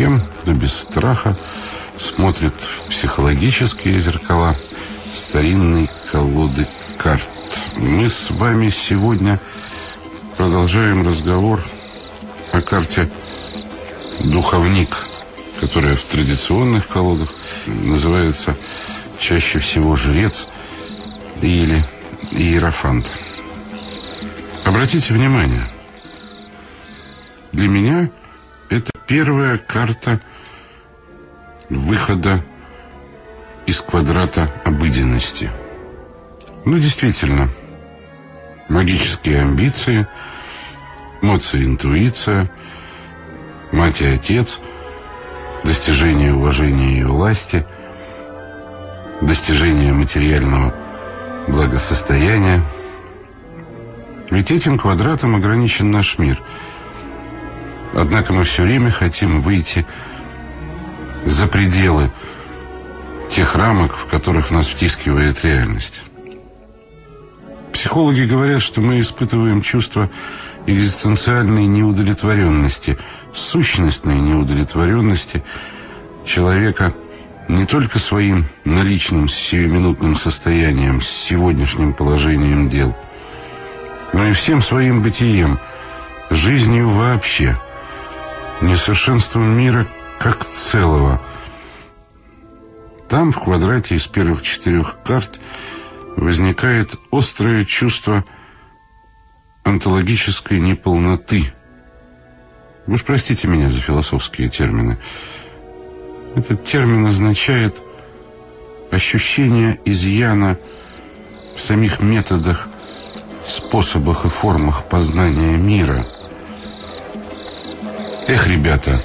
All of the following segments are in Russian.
Всем, кто без страха смотрит в психологические зеркала старинной колоды карт. Мы с вами сегодня продолжаем разговор о карте «Духовник», которая в традиционных колодах называется чаще всего «Жрец» или «Иерофант». Обратите внимание, для меня первая карта выхода из квадрата обыденности. Ну, действительно, магические амбиции, эмоции, интуиция, мать и отец, достижение уважения и власти, достижение материального благосостояния. Ведь этим квадратом ограничен наш мир. Однако мы все время хотим выйти за пределы тех рамок, в которых нас втискивает реальность. Психологи говорят, что мы испытываем чувство экзистенциальной неудовлетворенности, сущностной неудовлетворенности человека не только своим наличным сиюминутным состоянием, с сегодняшним положением дел, но и всем своим бытием, жизнью вообще, несовершенством мира как целого – там, в квадрате из первых четырех карт, возникает острое чувство онтологической неполноты. Вы уж простите меня за философские термины. Этот термин означает ощущение изъяна в самих методах, способах и формах познания мира. Эх, ребята,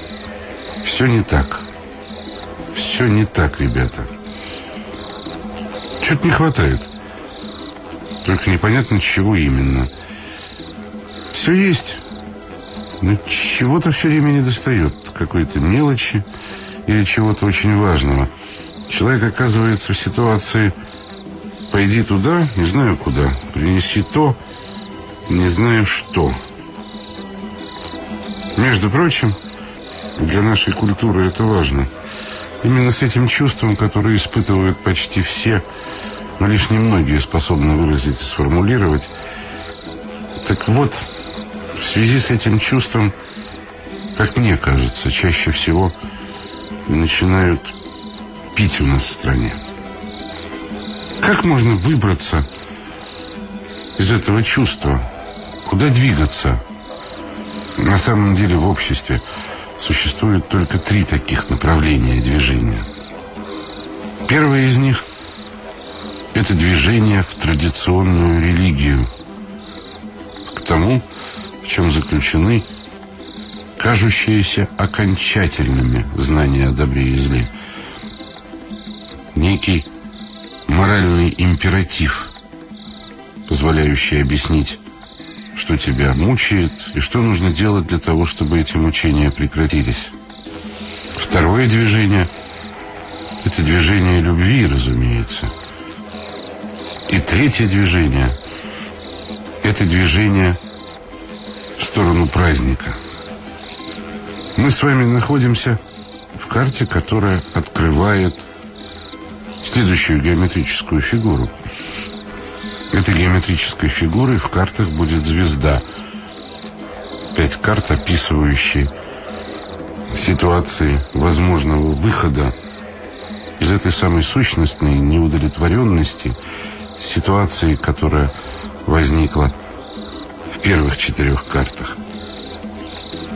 все не так все не так, ребята. Чуть не хватает. Только непонятно, чего именно. Все есть, но чего-то все время не достает. Какой-то мелочи или чего-то очень важного. Человек оказывается в ситуации «пойди туда, не знаю куда, принеси то, не знаю что». Между прочим, для нашей культуры это важно – Именно с этим чувством, которое испытывают почти все, но лишь немногие способны выразить и сформулировать. Так вот, в связи с этим чувством, как мне кажется, чаще всего начинают пить у нас в стране. Как можно выбраться из этого чувства? Куда двигаться? На самом деле в обществе – существует только три таких направления движения. Первое из них – это движение в традиционную религию, к тому, в чем заключены кажущиеся окончательными знания о добре и зле. Некий моральный императив, позволяющий объяснить что тебя мучает и что нужно делать для того, чтобы эти мучения прекратились. Второе движение – это движение любви, разумеется. И третье движение – это движение в сторону праздника. Мы с вами находимся в карте, которая открывает следующую геометрическую фигуру – Этой геометрической фигурой в картах будет звезда. Пять карт, описывающие ситуации возможного выхода из этой самой сущностной неудовлетворенности, ситуации, которая возникла в первых четырех картах.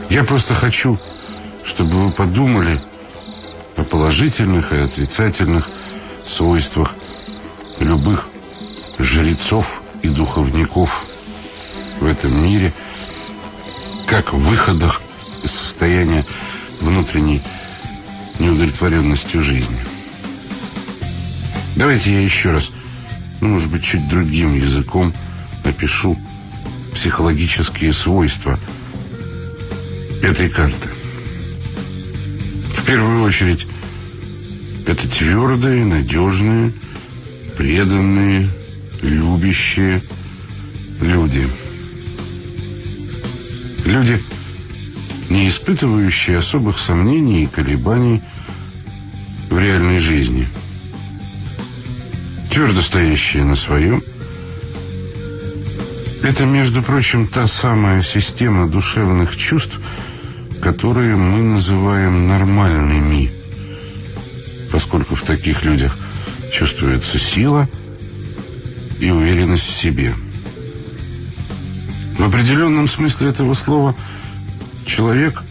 Я просто хочу, чтобы вы подумали о положительных и отрицательных свойствах любых жрецов и духовников в этом мире, как выходах из состояния внутренней неудовлетворенностью жизни. Давайте я еще раз, ну, может быть, чуть другим языком опишу психологические свойства этой карты. В первую очередь, это твердые, надежные, преданные, любящие люди. Люди, не испытывающие особых сомнений и колебаний в реальной жизни. Твердо стоящие на своем. Это, между прочим, та самая система душевных чувств, которые мы называем нормальными, поскольку в таких людях чувствуется сила и уверенность в себе. В определенном смысле этого слова человек,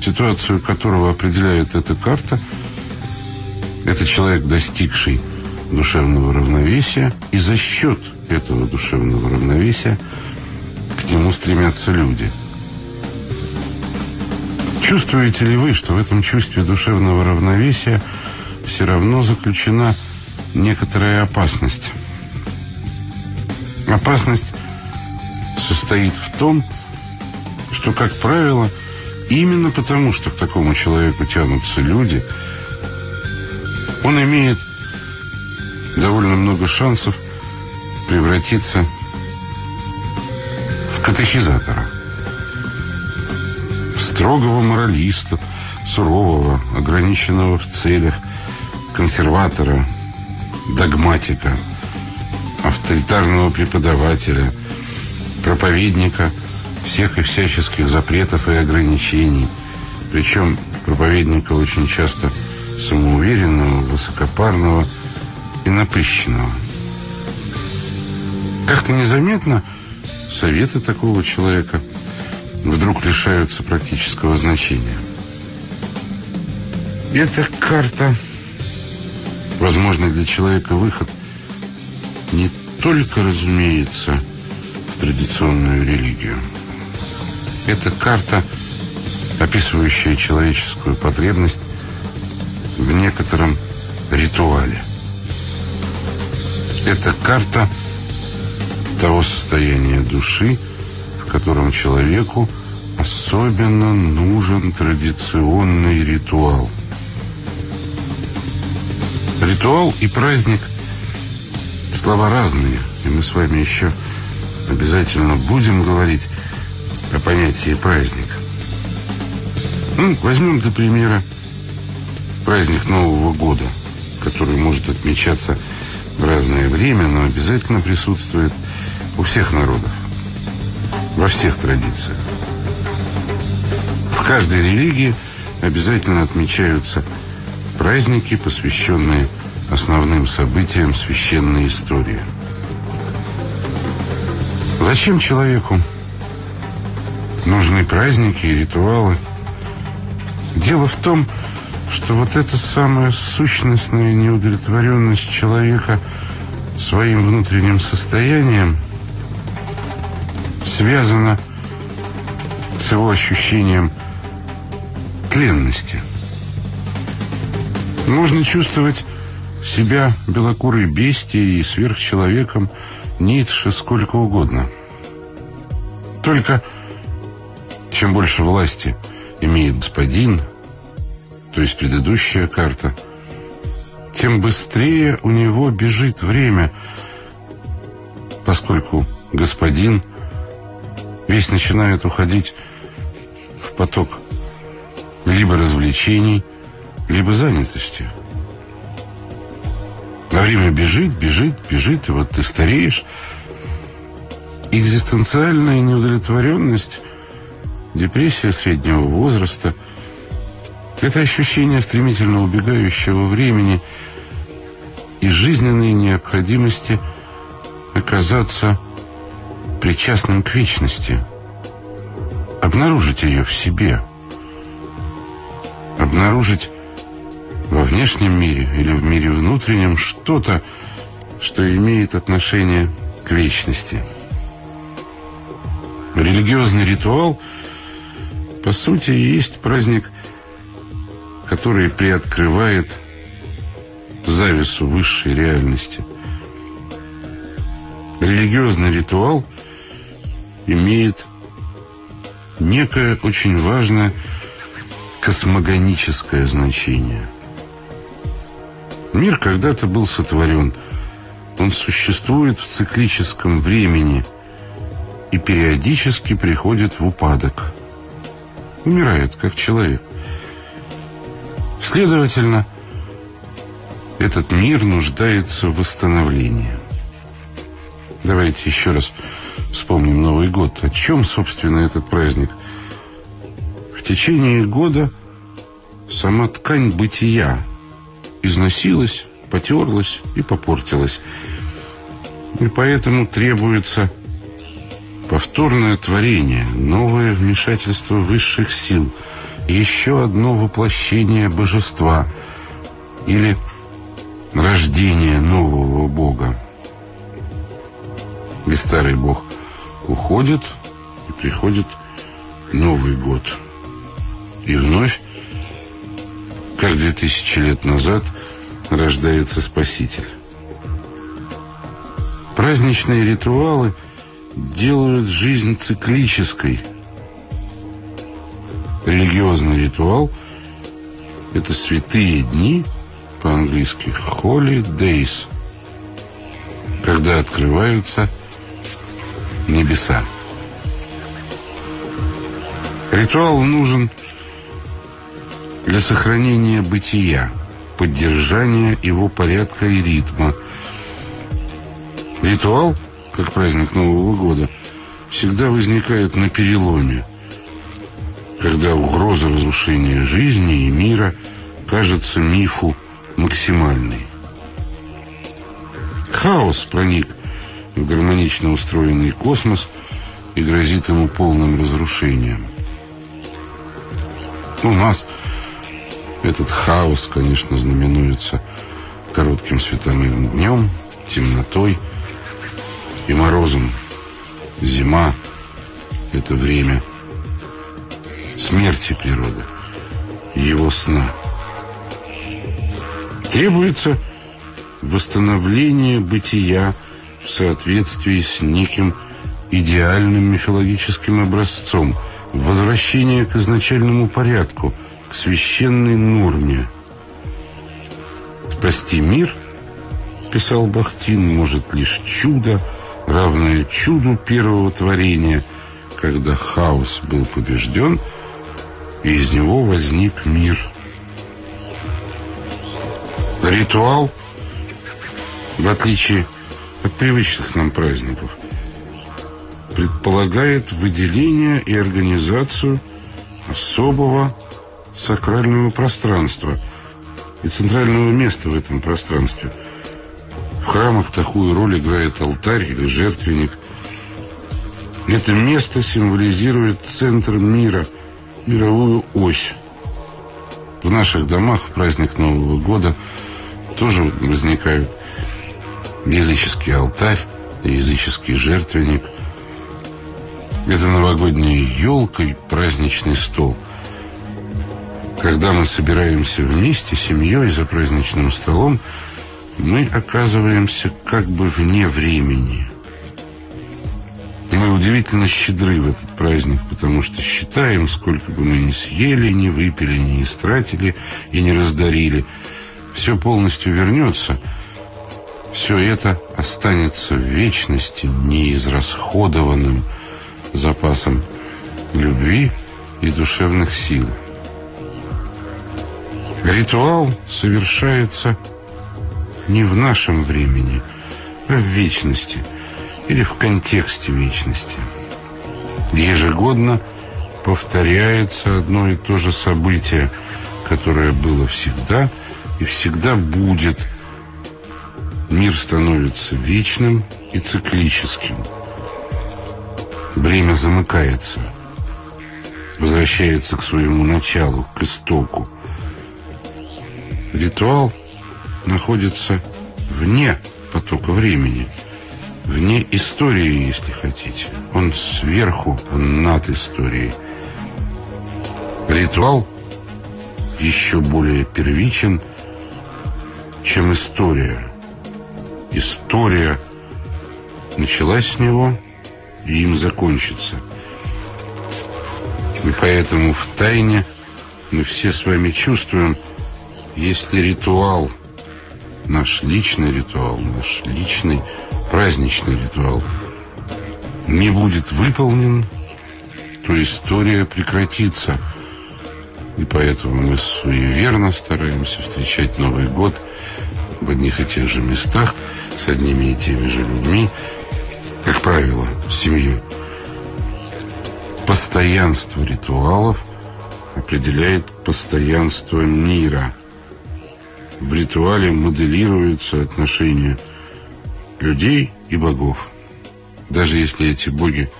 ситуацию которого определяет эта карта, это человек, достигший душевного равновесия, и за счет этого душевного равновесия к нему стремятся люди. Чувствуете ли вы, что в этом чувстве душевного равновесия все равно заключена некоторая опасность? Опасность состоит в том, что, как правило, именно потому, что к такому человеку тянутся люди, он имеет довольно много шансов превратиться в катехизатора, в строгого моралиста, сурового, ограниченного в целях, консерватора, догматика, авторитарного преподавателя, проповедника всех и всяческих запретов и ограничений. Причем проповедника очень часто самоуверенного, высокопарного и напыщенного. Как-то незаметно советы такого человека вдруг лишаются практического значения. Эта карта, возможно, для человека выход не только, разумеется, традиционную религию. Это карта, описывающая человеческую потребность в некотором ритуале. Это карта того состояния души, в котором человеку особенно нужен традиционный ритуал. Ритуал и праздник – слова разные, и мы с вами еще обязательно будем говорить о понятии праздник. Ну, возьмем для примера праздник Нового года, который может отмечаться в разное время, но обязательно присутствует у всех народов, во всех традициях. В каждой религии обязательно отмечаются праздники, посвященные основным событиям священной истории – Зачем человеку нужны праздники и ритуалы? Дело в том, что вот эта самая сущностная неудовлетворенность человека своим внутренним состоянием связана с его ощущением тленности. Можно чувствовать себя белокурой бестией и сверхчеловеком, Ницше сколько угодно. Только чем больше власти имеет господин, то есть предыдущая карта, тем быстрее у него бежит время, поскольку господин весь начинает уходить в поток либо развлечений, либо занятости – а время бежит, бежит, бежит, и вот ты стареешь. Экзистенциальная неудовлетворенность, депрессия среднего возраста – это ощущение стремительно убегающего времени и жизненной необходимости оказаться причастным к вечности, обнаружить ее в себе, обнаружить во внешнем мире или в мире внутреннем что-то, что имеет отношение к вечности. Религиозный ритуал, по сути, есть праздник, который приоткрывает завесу высшей реальности. Религиозный ритуал имеет некое очень важное космогоническое значение – Мир когда-то был сотворен. Он существует в циклическом времени и периодически приходит в упадок. умирает как человек. Следовательно, этот мир нуждается в восстановлении. Давайте еще раз вспомним Новый год. О чем, собственно, этот праздник? В течение года сама ткань бытия износилась, потерлась и попортилась. И поэтому требуется повторное творение, новое вмешательство высших сил, еще одно воплощение божества или рождение нового бога. И старый бог уходит, и приходит Новый год. И вновь, как две тысячи лет назад, рождается Спаситель. Праздничные ритуалы делают жизнь циклической. Религиозный ритуал – это святые дни, по-английски «holy days», когда открываются небеса. Ритуал нужен для сохранения бытия, поддержания его порядка и ритма. Ритуал, как праздник Нового года, всегда возникает на переломе, когда угроза разрушения жизни и мира кажется мифу максимальной. Хаос проник в гармонично устроенный космос и грозит ему полным разрушением. У нас этот хаос, конечно, знаменуется коротким световым днем, темнотой и морозом. Зима — это время смерти природы, его сна. Требуется восстановление бытия в соответствии с неким идеальным мифологическим образцом, возвращение к изначальному порядку, к священной норме. «Спасти мир», — писал Бахтин, — «может лишь чудо, равное чуду первого творения, когда хаос был побежден, и из него возник мир». Ритуал, в отличие от привычных нам праздников, предполагает выделение и организацию особого сакрального пространства и центрального места в этом пространстве. В храмах такую роль играет алтарь или жертвенник. Это место символизирует центр мира, мировую ось. В наших домах в праздник Нового года тоже возникают языческий алтарь, языческий жертвенник. Это новогодняя елка и праздничный стол. Когда мы собираемся вместе, семьей, за праздничным столом, мы оказываемся как бы вне времени. Мы удивительно щедры в этот праздник, потому что считаем, сколько бы мы ни съели, ни выпили, ни истратили и не раздарили, все полностью вернется – все это останется в вечности неизрасходованным запасом любви и душевных сил. Ритуал совершается не в нашем времени, а в вечности или в контексте вечности. Ежегодно повторяется одно и то же событие, которое было всегда и всегда будет – Мир становится вечным и циклическим. Время замыкается, возвращается к своему началу, к истоку. Ритуал находится вне потока времени, вне истории, если хотите. Он сверху, он над историей. Ритуал еще более первичен, чем история история началась с него и им закончится. И поэтому в тайне мы все с вами чувствуем, если ритуал, наш личный ритуал, наш личный праздничный ритуал не будет выполнен, то история прекратится – И поэтому мы суеверно стараемся встречать Новый год в одних и тех же местах, с одними и теми же людьми, как правило, семьей. Постоянство ритуалов определяет постоянство мира. В ритуале моделируются отношения людей и богов. Даже если эти боги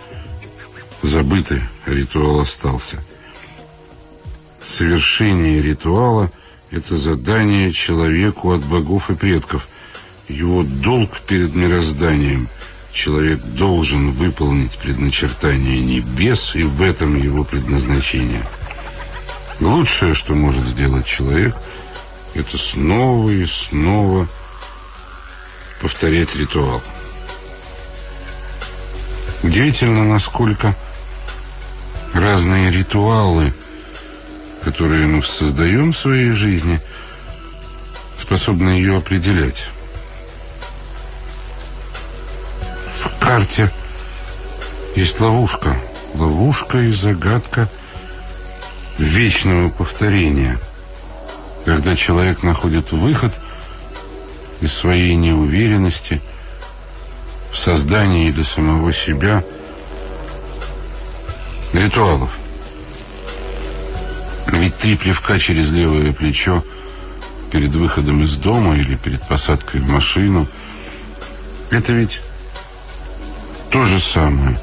забыты, ритуал остался. Совершение ритуала – это задание человеку от богов и предков. Его долг перед мирозданием. Человек должен выполнить предначертание небес, и в этом его предназначение. Лучшее, что может сделать человек, это снова и снова повторять ритуал. Удивительно, насколько разные ритуалы, которые мы создаем в своей жизни, способны ее определять. В карте есть ловушка. Ловушка и загадка вечного повторения. Когда человек находит выход из своей неуверенности – в создании для самого себя ритуалов. Ведь три плевка через левое плечо перед выходом из дома или перед посадкой в машину это ведь то же самое.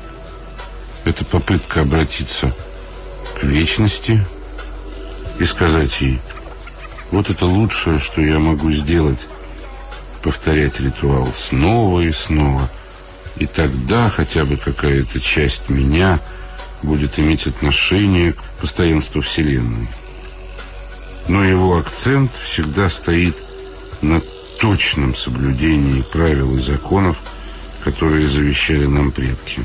Это попытка обратиться к вечности и сказать ей, вот это лучшее, что я могу сделать, повторять ритуал снова и снова, и тогда хотя бы какая-то часть меня будет иметь отношение к постоянству Вселенной. Но его акцент всегда стоит на точном соблюдении правил и законов, которые завещали нам предки.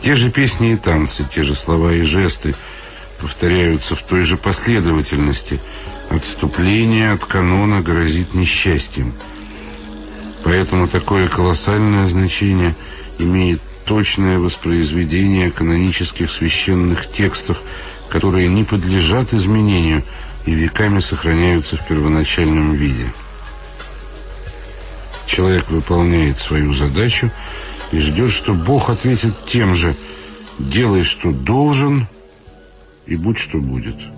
Те же песни и танцы, те же слова и жесты повторяются в той же последовательности. Отступление от канона грозит несчастьем – Поэтому такое колоссальное значение имеет точное воспроизведение канонических священных текстов, которые не подлежат изменению и веками сохраняются в первоначальном виде. Человек выполняет свою задачу и ждет, что Бог ответит тем же «делай, что должен, и будь, что будет».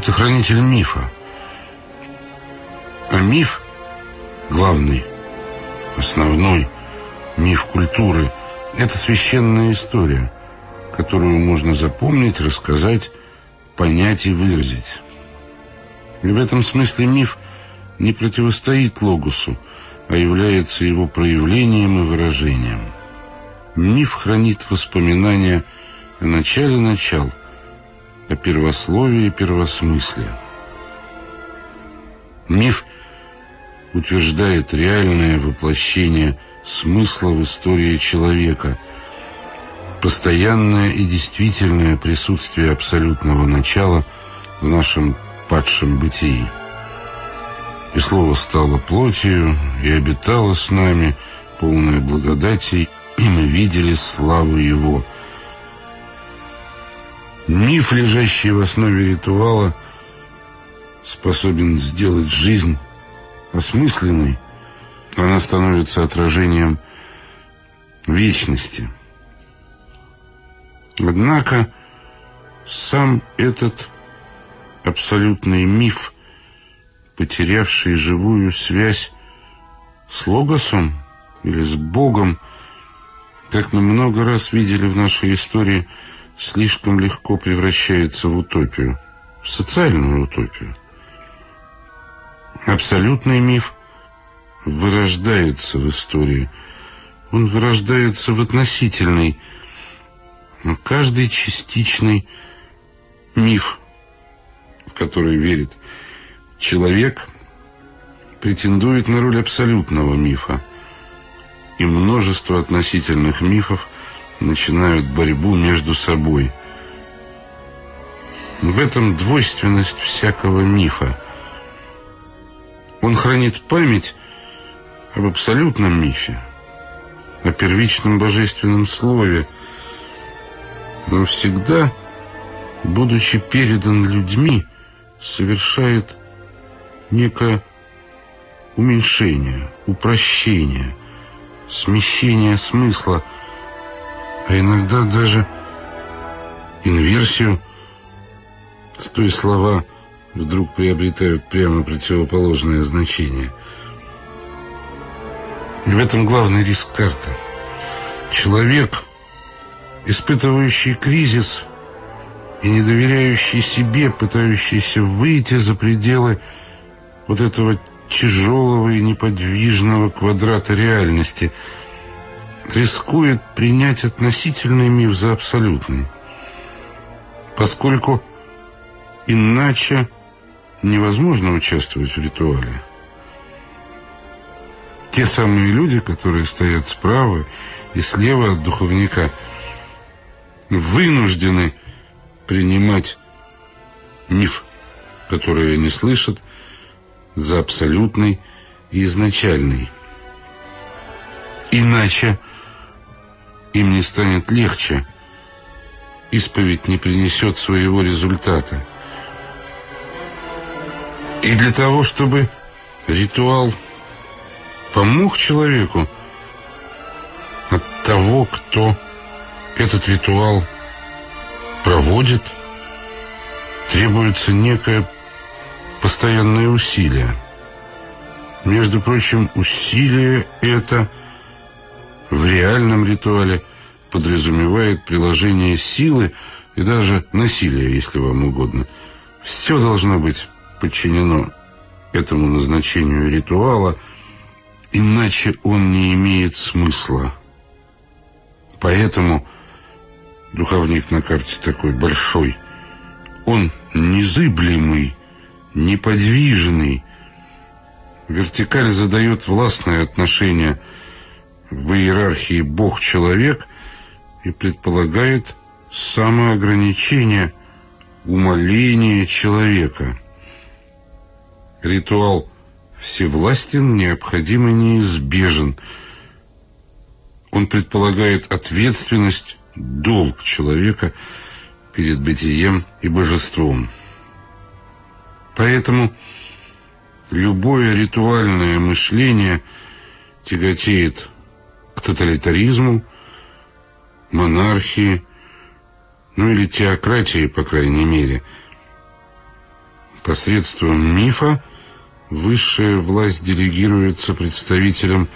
Это хранитель мифа. А миф, главный, основной миф культуры, это священная история, которую можно запомнить, рассказать, понять и выразить. И в этом смысле миф не противостоит логосу, а является его проявлением и выражением. Миф хранит воспоминания о начале начал – о первословии и первосмысле. Миф утверждает реальное воплощение смысла в истории человека, постоянное и действительное присутствие абсолютного начала в нашем падшем бытии. И слово стало плотью и обитало с нами, полное благодати, и мы видели славу Его – Миф, лежащий в основе ритуала, способен сделать жизнь осмысленной. Она становится отражением вечности. Однако сам этот абсолютный миф, потерявший живую связь с Логосом или с Богом, как мы много раз видели в нашей истории – слишком легко превращается в утопию, в социальную утопию. Абсолютный миф вырождается в истории. Он вырождается в относительный, но каждый частичный миф, в который верит человек, претендует на роль абсолютного мифа. И множество относительных мифов – начинают борьбу между собой. В этом двойственность всякого мифа. Он хранит память об абсолютном мифе, о первичном божественном слове, но всегда, будучи передан людьми, совершает некое уменьшения, упрощения, смещения смысла, а иногда даже инверсию, с той слова вдруг приобретают прямо противоположное значение. И в этом главный риск карты. Человек, испытывающий кризис и не доверяющий себе, пытающийся выйти за пределы вот этого тяжелого и неподвижного квадрата реальности, рискует принять относительный миф за абсолютный, поскольку иначе невозможно участвовать в ритуале. Те самые люди, которые стоят справа и слева от духовника, вынуждены принимать миф, который они слышат, за абсолютный и изначальный. Иначе им не станет легче. Исповедь не принесет своего результата. И для того, чтобы ритуал помог человеку от того, кто этот ритуал проводит, требуется некое постоянное усилие. Между прочим, усилие это в реальном ритуале подразумевает приложение силы и даже насилия, если вам угодно. Все должно быть подчинено этому назначению ритуала, иначе он не имеет смысла. Поэтому духовник на карте такой большой, он незыблемый, неподвижный. Вертикаль задает властное отношение в иерархии Бог-человек и предполагает самоограничение, умоление человека. Ритуал всевластен, необходим и неизбежен. Он предполагает ответственность, долг человека перед бытием и божеством. Поэтому любое ритуальное мышление тяготеет тоталитаризму, монархии, ну или теократии, по крайней мере. Посредством мифа высшая власть делегируется представителям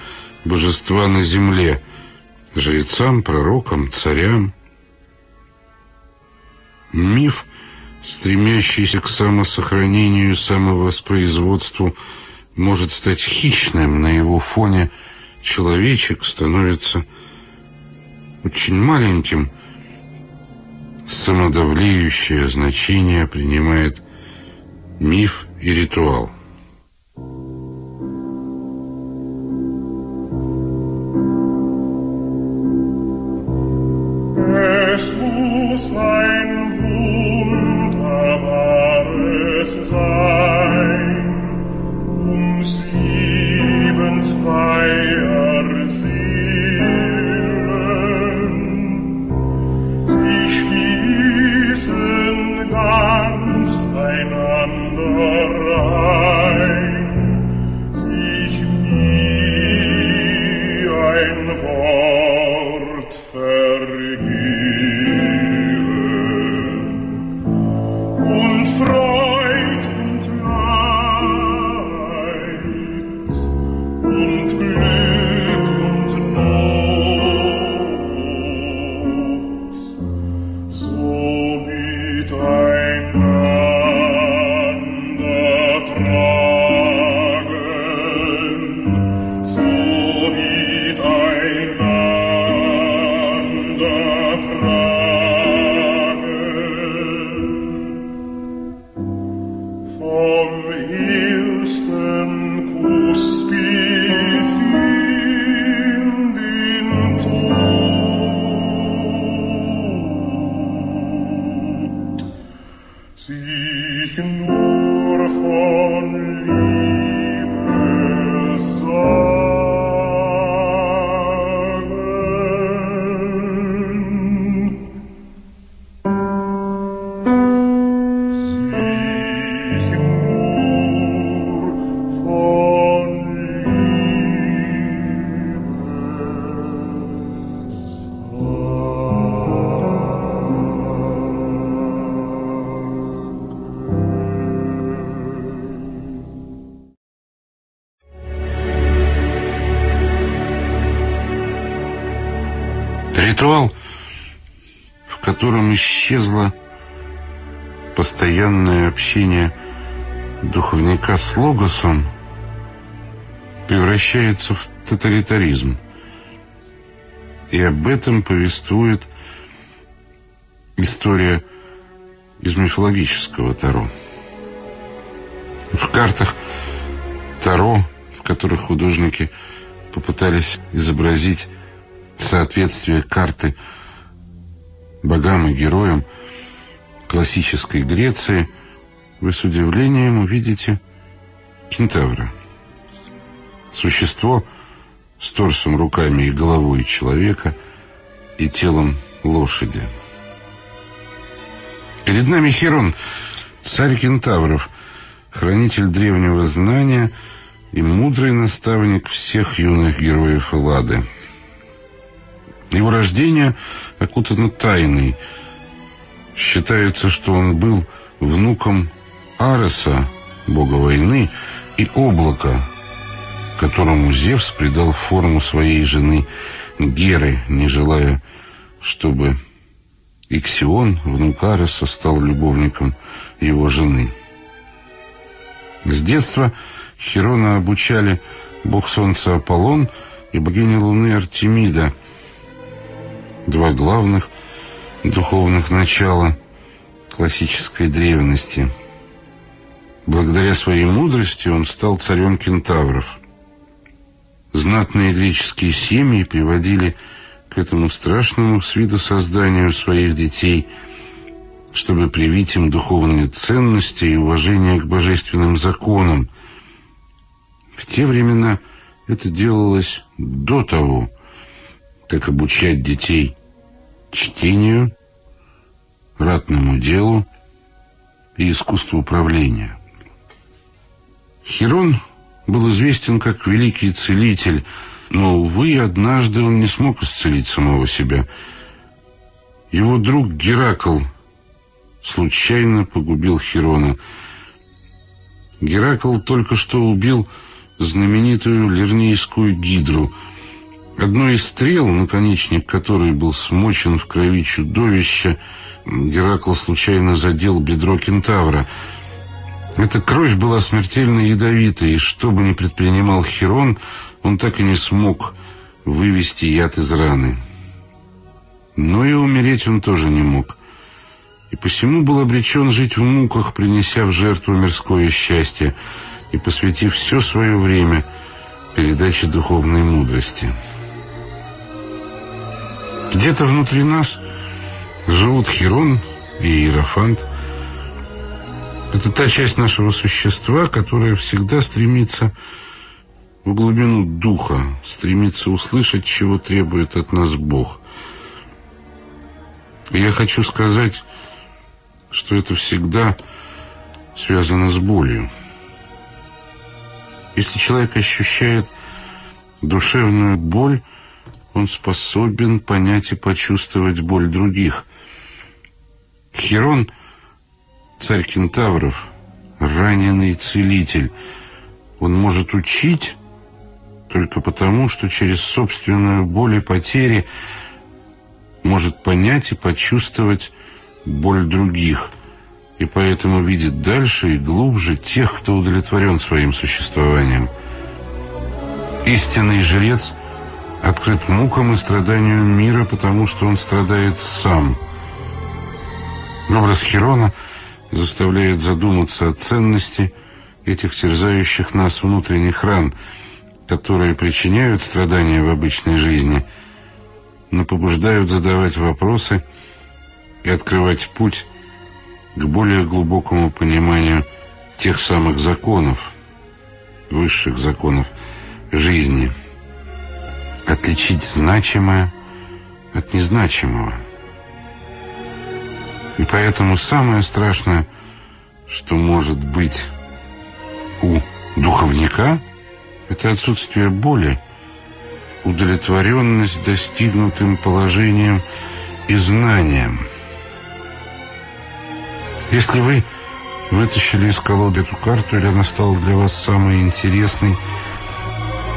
божества на земле, жрецам, пророкам, царям. Миф – стремящийся к самосохранению и самовоспроизводству, может стать хищным. На его фоне человечек становится очень маленьким. Самодавлеющее значение принимает миф и ритуал. Исчезло постоянное общение духовника с логосом, превращается в тоталитаризм. И об этом повествует история из мифологического Таро. В картах Таро, в которых художники попытались изобразить соответствие карты богам и героям классической Греции, вы с удивлением увидите кентавра. Существо с торсом, руками и головой человека и телом лошади. Перед нами Херон, царь кентавров, хранитель древнего знания и мудрый наставник всех юных героев Эллады. Его рождение окутано тайной. Считается, что он был внуком Ареса, бога войны, и облака, которому Зевс придал форму своей жены Геры, не желая, чтобы Иксион, внук Ареса, стал любовником его жены. С детства Херона обучали бог солнца Аполлон и богиня луны Артемида, два главных духовных начала классической древности. Благодаря своей мудрости он стал царем кентавров. Знатные греческие семьи приводили к этому страшному с виду созданию своих детей, чтобы привить им духовные ценности и уважение к божественным законам. В те времена это делалось до того, как обучать детей чтению, ратному делу и искусству управления. Хирон был известен как великий целитель, но, увы, однажды он не смог исцелить самого себя. Его друг Геракл случайно погубил Хирона. Геракл только что убил знаменитую Лернейскую гидру. Одной из стрел, наконечник которой был смочен в крови чудовища, Геракл случайно задел бедро кентавра. Эта кровь была смертельно ядовитой, и что бы ни предпринимал Хирон, он так и не смог вывести яд из раны. Но и умереть он тоже не мог. И посему был обречен жить в муках, принеся в жертву мирское счастье и посвятив все свое время передаче духовной мудрости. Где-то внутри нас живут Хирон и Иерофант. Это та часть нашего существа, которая всегда стремится в глубину духа, стремится услышать, чего требует от нас Бог. И я хочу сказать, что это всегда связано с болью. Если человек ощущает душевную боль, он способен понять и почувствовать боль других. Херон, царь кентавров, раненый целитель, он может учить только потому, что через собственную боль и потери может понять и почувствовать боль других, и поэтому видит дальше и глубже тех, кто удовлетворен своим существованием. Истинный жрец открыт мукам и страданию мира, потому что он страдает сам. Образ Херона заставляет задуматься о ценности этих терзающих нас внутренних ран – которые причиняют страдания в обычной жизни, но побуждают задавать вопросы и открывать путь к более глубокому пониманию тех самых законов, высших законов жизни. Отличить значимое от незначимого. И поэтому самое страшное, что может быть у духовника – это отсутствие боли, удовлетворенность достигнутым положением и знанием. Если вы вытащили из колоды эту карту, или она стала для вас самой интересной,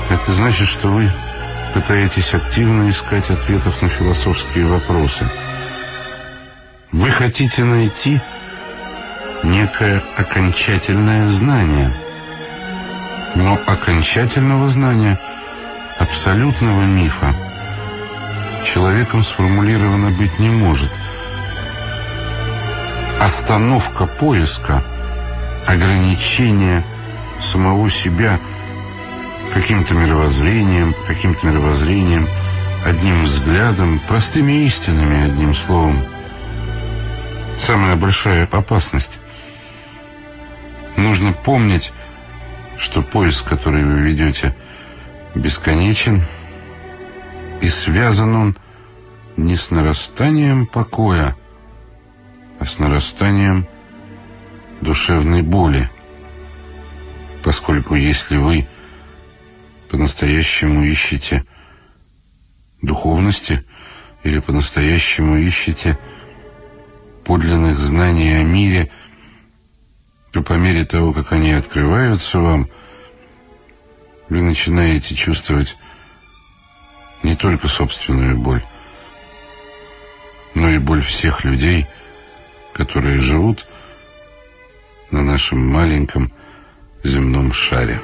это значит, что вы пытаетесь активно искать ответов на философские вопросы. Вы хотите найти некое окончательное знание. Но окончательного знания, абсолютного мифа, человеком сформулировано быть не может. Остановка поиска, ограничение самого себя каким-то мировоззрением, каким-то мировоззрением, одним взглядом, простыми истинами, одним словом. Самая большая опасность. Нужно помнить, что поиск, который вы ведете, бесконечен, и связан он не с нарастанием покоя, а с нарастанием душевной боли. Поскольку если вы по-настоящему ищете духовности или по-настоящему ищете подлинных знаний о мире, то по мере того, как они открываются вам, вы начинаете чувствовать не только собственную боль, но и боль всех людей, которые живут на нашем маленьком земном шаре.